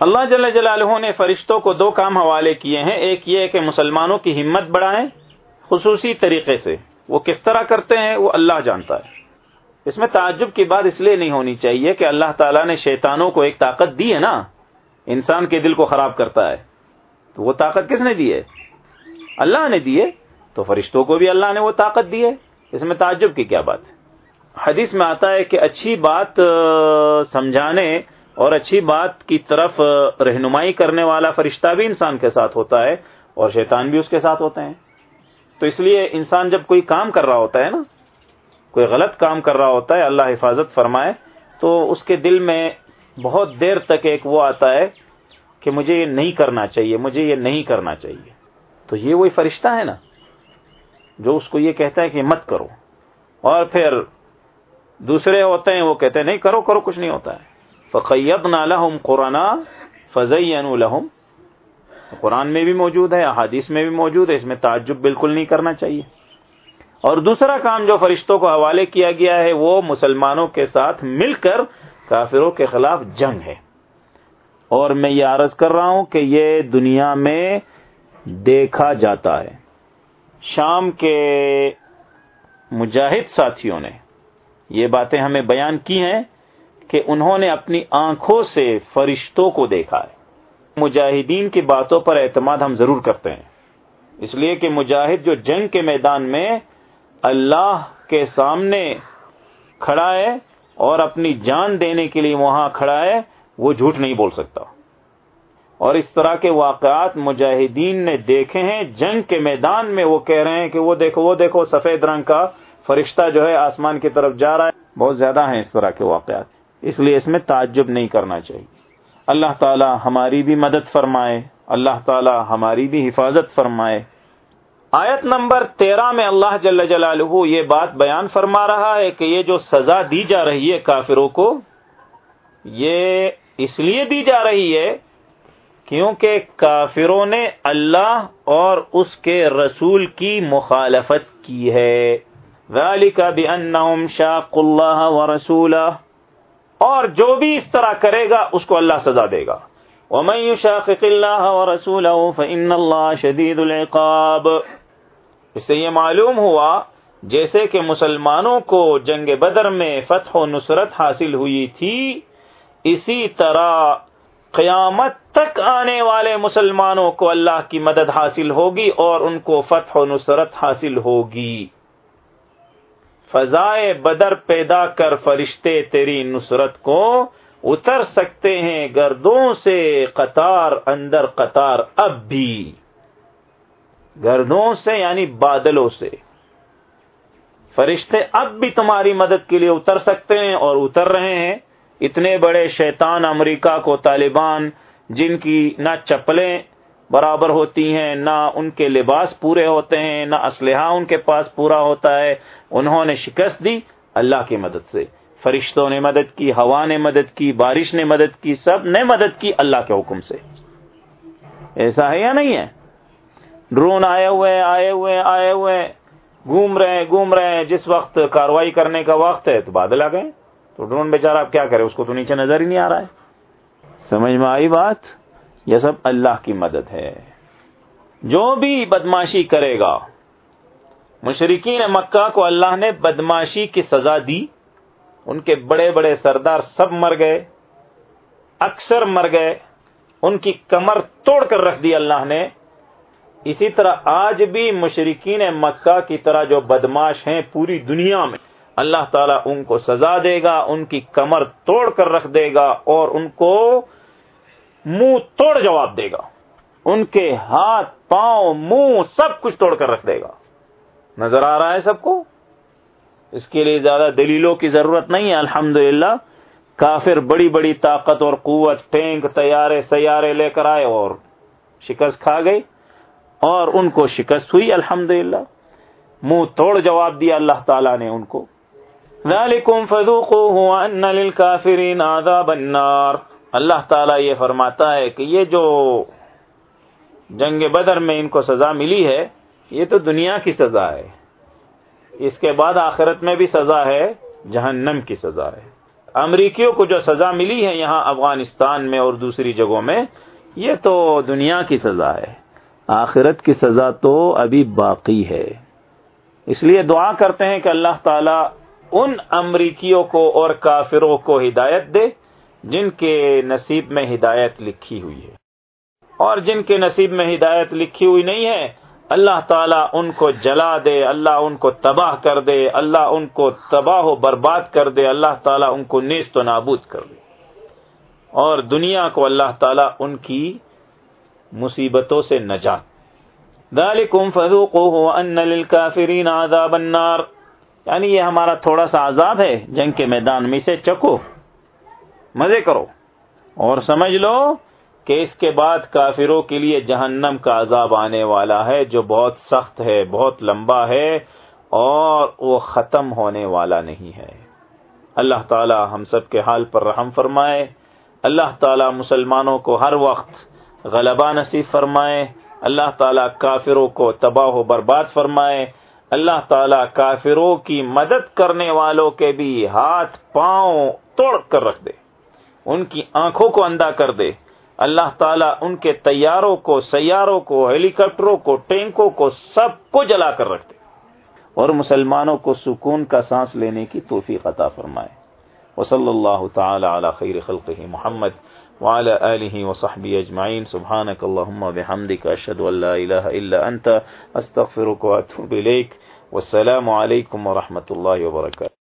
اللہ جل جلالہ نے فرشتوں کو دو کام حوالے کیے ہیں۔ ایک یہ کہ مسلمانوں کی ہمت بڑھائیں خصوصی طریقے سے۔ وہ کس طرح کرتے ہیں وہ اللہ جانتا ہے۔ اس میں تعجب کی بات اس لیے نہیں ہونی چاہیے کہ اللہ تعالیٰ نے شیطانوں کو ایک طاقت دی ہے نا۔ انسان کے دل کو خراب کرتا ہے۔ تو وہ طاقت کس نے دی ہے؟ اللہ نے دی ہے۔ تو فرشتوں کو بھی اللہ نے وہ طاقت دی ہے۔ اس میں تعجب کی کیا بات ہے؟ حدیث میں آتا ہے کہ اچھی بات سمجھانے اور اچھی بات کی طرف رہنمائی کرنے والا فرشتہ بھی انسان کے ساتھ ہوتا ہے اور شیطان بھی اس کے ساتھ ہوتے ہیں۔ تو اس لیے انسان جب کوئی کام کر رہا ہوتا ہے نا، کوئی غلط کام کر رہا ہوتا ہے، اللہ حفاظت فرمائے، تو اس کے دل میں بہت دیر تک ایک وہ آتا ہے کہ مجھے یہ نہیں کرنا چاہیے، مجھے یہ نہیں کرنا چاہیے۔ تو یہ وہی فرشتہ ہے نا، جو اس کو یہ کہتا ہے کہ مت کرو۔ اور پھر دوسرے ہوتے ہیں، وہ کہتے ہیں، نہیں، کرو کرو، کچھ نہیں ہوتا ہے۔ فقیب نالحم قرآن فضی الحم قرآن میں بھی موجود ہے، احادیث میں بھی موجود ہے، اس میں تعجب بالکل نہیں کرنا چاہیے۔ اور دوسرا کام جو فرشتوں کو حوالے کیا گیا ہے، وہ مسلمانوں کے ساتھ مل کر کافروں کے خلاف جنگ ہے۔ اور میں یہ عرض کر رہا ہوں کہ یہ دنیا میں دیکھا جاتا ہے۔ شام کے مجاہد ساتھیوں نے یہ باتیں ہمیں بیان کی ہیں۔ کہ انہوں نے اپنی آنکھوں سے فرشتوں کو دیکھا ہے۔ مجاہدین کی باتوں پر اعتماد ہم ضرور کرتے ہیں۔ اس لیے کہ مجاہد جو جنگ کے میدان میں اللہ کے سامنے کھڑا ہے اور اپنی جان دینے کے لیے وہاں کھڑا ہے، وہ جھوٹ نہیں بول سکتا۔ اور اس طرح کے واقعات مجاہدین نے دیکھے ہیں۔ جنگ کے میدان میں وہ کہہ رہے ہیں کہ وہ دیکھو وہ دیکھو، سفید رنگ کا فرشتہ جو ہے آسمان کی طرف جا رہا ہے۔ بہت زیادہ ہیں اس طرح کے واقعات۔ اس لیے اس میں تعجب نہیں کرنا چاہیے۔ اللہ تعالی ہماری بھی مدد فرمائے، اللہ تعالی ہماری بھی حفاظت فرمائے۔ آیت نمبر تیرہ میں اللہ جل جلالہ یہ بات بیان فرما رہا ہے کہ یہ جو سزا دی جا رہی ہے کافروں کو، یہ اس لیے دی جا رہی ہے کیونکہ کافروں نے اللہ اور اس کے رسول کی مخالفت کی ہے۔ شاق اللہ و رسول اور جو بھی اس طرح کرے گا، اس کو اللہ سزا دے گا۔ يشاقق الله ورسوله فإن الله شدید العقاب۔ اس سے یہ معلوم ہوا، جیسے کہ مسلمانوں کو جنگ بدر میں فتح و نصرت حاصل ہوئی تھی، اسی طرح قیامت تک آنے والے مسلمانوں کو اللہ کی مدد حاصل ہوگی اور ان کو فتح و نصرت حاصل ہوگی۔ فضائے بدر پیدا کر فرشتے تیری نصرت کو اتر سکتے ہیں گردوں سے قطار اندر قطار اب بھی۔ گردوں سے یعنی بادلوں سے۔ فرشتے اب بھی تمہاری مدد کے لیے اتر سکتے ہیں اور اتر رہے ہیں۔ اتنے بڑے شیطان امریکہ کو طالبان جن کی نہ چپلیں برابر ہوتی ہیں، نہ ان کے لباس پورے ہوتے ہیں، نہ اسلحہ ان کے پاس پورا ہوتا ہے۔ انہوں نے شکست دی اللہ کی مدد سے۔ فرشتوں نے مدد کی، ہوا نے مدد کی، بارش نے مدد کی، سب نے مدد کی اللہ کے حکم سے۔ ایسا ہے یا نہیں ہے؟ ڈرون آئے ہوئے آئے ہوئے آئے ہوئے۔ گھوم رہے ہیں گھوم رہے۔ ہیں جس وقت کاروائی کرنے کا وقت ہے، تو بادل آ گئے۔ تو ڈرون بیچارہ آپ کیا کرے؟ اس کو تو نیچے نظر ہی نہیں آ رہا ہے۔ سمجھ میں آئی بات؟ یہ سب اللہ کی مدد ہے۔ جو بھی بدماشی کرے گا مشرقین مکہ کو اللہ نے بدماشی کی سزا دی۔ ان کے بڑے بڑے سردار سب مر گئے، اکثر مر گئے۔ ان کی کمر توڑ کر رکھ دی اللہ نے۔ اسی طرح آج بھی مشرقین مکہ کی طرح جو بدماش ہیں پوری دنیا میں، اللہ تعالیٰ ان کو سزا دے گا، ان کی کمر توڑ کر رکھ دے گا اور ان کو منہ توڑ جواب دے گا۔ ان کے ہاتھ، پاؤں، منہ سب کچھ توڑ کر رکھ دے گا۔ نظر آ رہا ہے سب کو؟ اس کے لیے زیادہ دلیلوں کی ضرورت نہیں ہے۔ الحمد کافر بڑی بڑی طاقت اور قوت، ٹینک، تیارے، سیارے لے کر آئے اور شکست کھا گئی اور ان کو شکست ہوئی۔ الحمد منہ توڑ جواب دیا اللہ تعالی نے ان کو۔ اللہ تعالیٰ یہ فرماتا ہے کہ یہ جو جنگ بدر میں ان کو سزا ملی ہے، یہ تو دنیا کی سزا ہے۔ اس کے بعد آخرت میں بھی سزا ہے، جہنم کی سزا ہے۔ امریکیوں کو جو سزا ملی ہے یہاں افغانستان میں اور دوسری جگہوں میں، یہ تو دنیا کی سزا ہے۔ آخرت کی سزا تو ابھی باقی ہے۔ اس لیے دعا کرتے ہیں کہ اللہ تعالی ان امریکیوں کو اور کافروں کو ہدایت دے۔ جن کے نصیب میں ہدایت لکھی ہوئی ہے۔ اور جن کے نصیب میں ہدایت لکھی ہوئی نہیں ہے، اللہ تعالیٰ ان کو جلا دے، اللہ ان کو تباہ کر دے، اللہ ان کو تباہ و برباد کر دے، اللہ تعالیٰ ان کو نیست و نابود کر دے۔ اور دنیا کو اللہ تعالیٰ ان کی مصیبتوں سے نجات ذالکم فذوقوه ان للکافرین عذاب النار۔ یعنی یہ ہمارا تھوڑا سا عذاب ہے، جنگ کے میدان میں سے چکو مزے کرو اور سمجھ لو کہ اس کے بعد کافروں کے لیے جہنم کا عذاب آنے والا ہے، جو بہت سخت ہے، بہت لمبا ہے اور وہ ختم ہونے والا نہیں ہے۔ اللہ تعالی ہم سب کے حال پر رحم فرمائے۔ اللہ تعالی مسلمانوں کو ہر وقت غلبہ نصیب فرمائے۔ اللہ تعالی کافروں کو تباہ و برباد فرمائے۔ اللہ تعالی کافروں کی مدد کرنے والوں کے بھی ہاتھ پاؤں توڑ کر رکھ دے۔ ان کی آنکھوں کو اندھا کر دے۔ اللہ تعالیٰ ان کے تیاروں کو، سیاروں کو ہیلی کاپٹروں کو، ٹینکوں کو سب کو جلا کر رکھتے اور مسلمانوں کو سکون کا سانس لینے کی توفیق عطا فرمائے۔ وصلی اللہ تعالی علی خیر خلقہ محمد وعلى آله وصحبه اجمعین۔ سبحانك اللهم بحمدك اشهد ان لا اله الا انت استغفرك واتوب اليك والسلام علیکم ورحمۃ اللہ وبرکاتہ۔